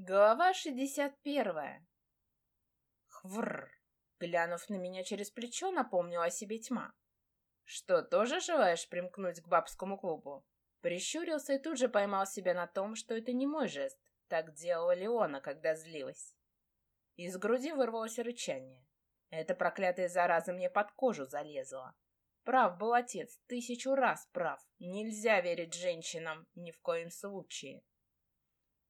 Глава шестьдесят первая. Хврр. Глянув на меня через плечо, напомнила о себе тьма. Что, тоже желаешь примкнуть к бабскому клубу? Прищурился и тут же поймал себя на том, что это не мой жест. Так делала Леона, когда злилась. Из груди вырвалось рычание. Эта проклятая зараза мне под кожу залезла. Прав был отец, тысячу раз прав. Нельзя верить женщинам, ни в коем случае.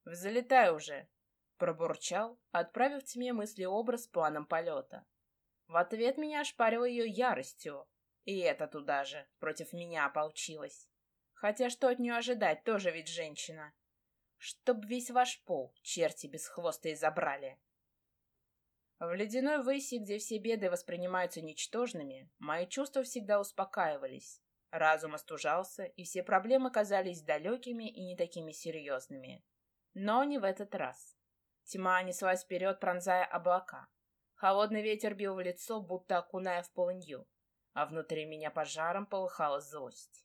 «Взлетай уже!» — пробурчал, отправив тьме мысли-образ планом полета. В ответ меня ошпарила ее яростью, и это туда же, против меня ополчилась. Хотя что от нее ожидать, тоже ведь женщина. Чтоб весь ваш пол черти без хвоста и забрали. В ледяной выси, где все беды воспринимаются ничтожными, мои чувства всегда успокаивались. Разум остужался, и все проблемы казались далекими и не такими серьезными. Но не в этот раз. Тьма неслась вперед, пронзая облака. Холодный ветер бил в лицо, будто окуная в полынью, а внутри меня пожаром полыхала злость.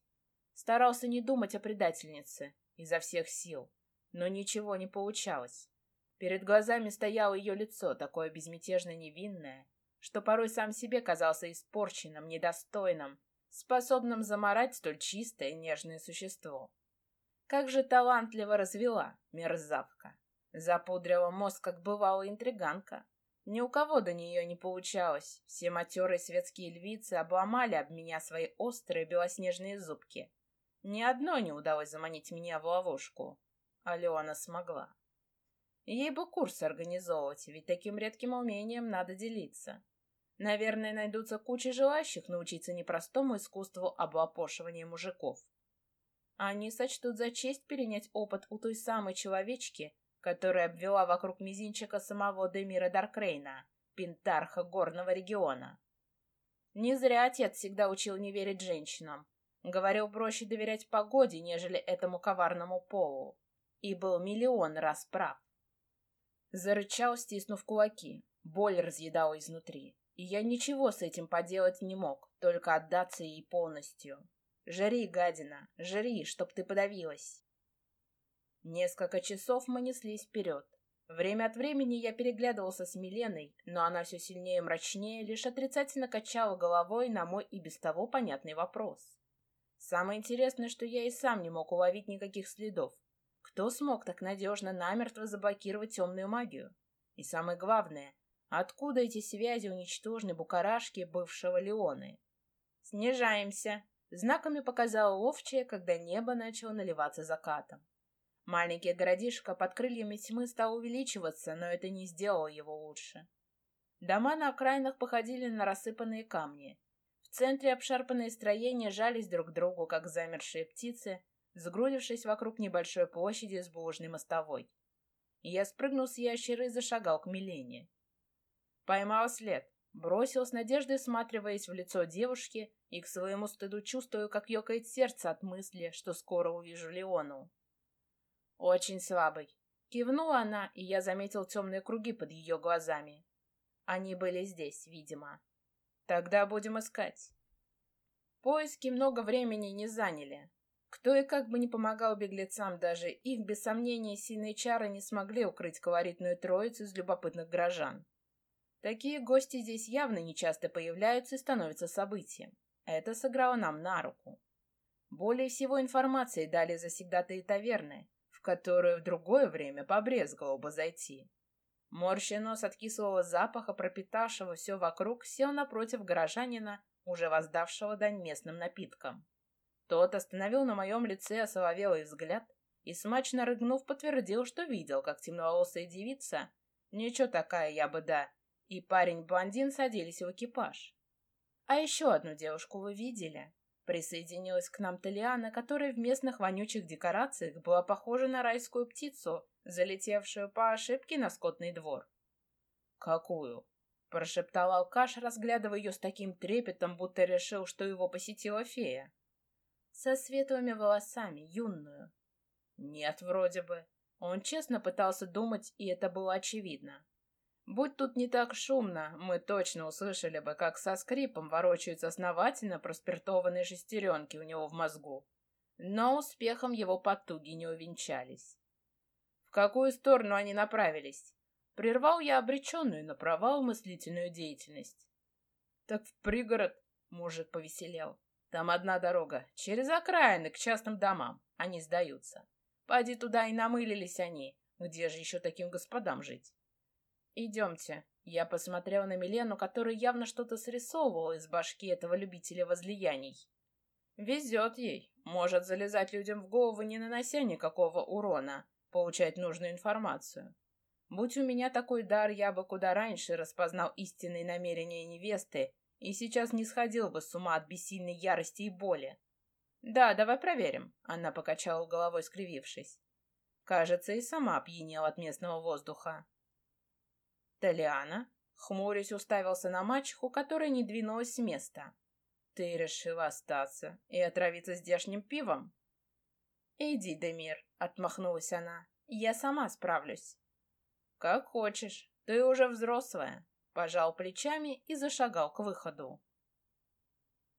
Старался не думать о предательнице изо всех сил, но ничего не получалось. Перед глазами стояло ее лицо, такое безмятежно невинное, что порой сам себе казался испорченным, недостойным, способным заморать столь чистое и нежное существо. Как же талантливо развела, мерзавка. Запудрила мозг, как бывала интриганка. Ни у кого до нее не получалось. Все матерые светские львицы обломали об меня свои острые белоснежные зубки. Ни одной не удалось заманить меня в ловушку. Алена смогла. Ей бы курс организовывать, ведь таким редким умением надо делиться. Наверное, найдутся куча желающих научиться непростому искусству облапошивания мужиков. Они сочтут за честь перенять опыт у той самой человечки, которая обвела вокруг мизинчика самого Демира Даркрейна, пентарха горного региона. Не зря отец всегда учил не верить женщинам. Говорил проще доверять погоде, нежели этому коварному полу. И был миллион раз прав. Зарычал, стиснув кулаки. Боль разъедала изнутри. И я ничего с этим поделать не мог, только отдаться ей полностью. Жри, гадина, жри, чтоб ты подавилась. Несколько часов мы неслись вперед. Время от времени я переглядывался с Миленой, но она все сильнее и мрачнее лишь отрицательно качала головой на мой и без того понятный вопрос. Самое интересное, что я и сам не мог уловить никаких следов. Кто смог так надежно намертво заблокировать темную магию? И самое главное, откуда эти связи у ничтожной букарашки бывшего Леоны? «Снижаемся!» Знаками показала ловчая, когда небо начало наливаться закатом. Маленький городишко под крыльями тьмы стал увеличиваться, но это не сделало его лучше. Дома на окраинах походили на рассыпанные камни. В центре обшарпанные строения жались друг к другу, как замершие птицы, сгрудившись вокруг небольшой площади с булыжной мостовой. Я спрыгнул с ящеры и зашагал к Милене. Поймал след, бросил с надеждой, всматриваясь в лицо девушки и к своему стыду чувствую, как ёкает сердце от мысли, что скоро увижу Леону. Очень слабый. Кивнула она, и я заметил темные круги под ее глазами. Они были здесь, видимо. Тогда будем искать. Поиски много времени не заняли. Кто и как бы не помогал беглецам, даже их, без сомнения, сильные чары не смогли укрыть колоритную троицу из любопытных горожан. Такие гости здесь явно нечасто появляются и становятся событием. Это сыграло нам на руку. Более всего информации дали завсегдатые таверны, в которую в другое время побрезговал бы зайти. Морщий нос от кислого запаха, пропитавшего все вокруг, сел напротив горожанина, уже воздавшего дань местным напиткам. Тот остановил на моем лице осоловелый взгляд и, смачно рыгнув, подтвердил, что видел, как темноволосая девица, ничего такая я бы да, и парень-блондин садились в экипаж. А еще одну девушку вы видели? Присоединилась к нам Талиана, которая в местных вонючих декорациях была похожа на райскую птицу, залетевшую по ошибке на скотный двор. «Какую?» — прошептал алкаш, разглядывая ее с таким трепетом, будто решил, что его посетила фея. «Со светлыми волосами, юную». «Нет, вроде бы». Он честно пытался думать, и это было очевидно. Будь тут не так шумно, мы точно услышали бы, как со скрипом ворочаются основательно проспиртованные шестеренки у него в мозгу. Но успехом его потуги не увенчались. В какую сторону они направились? Прервал я обреченную на провал мыслительную деятельность. Так в пригород, мужик повеселел. Там одна дорога, через окраины к частным домам. Они сдаются. Пойди туда и намылились они. Где же еще таким господам жить? Идемте. Я посмотрел на Милену, которая явно что-то срисовывала из башки этого любителя возлияний. Везет ей. Может залезать людям в голову, не нанося никакого урона, получать нужную информацию. Будь у меня такой дар, я бы куда раньше распознал истинные намерения невесты и сейчас не сходил бы с ума от бессильной ярости и боли. «Да, давай проверим», — она покачала головой, скривившись. Кажется, и сама опьянела от местного воздуха. Толиана, хмурясь, уставился на мачеху, которая не двинулась с места. «Ты решила остаться и отравиться здешним пивом?» «Иди, Демир», — отмахнулась она. «Я сама справлюсь». «Как хочешь, ты уже взрослая», — пожал плечами и зашагал к выходу.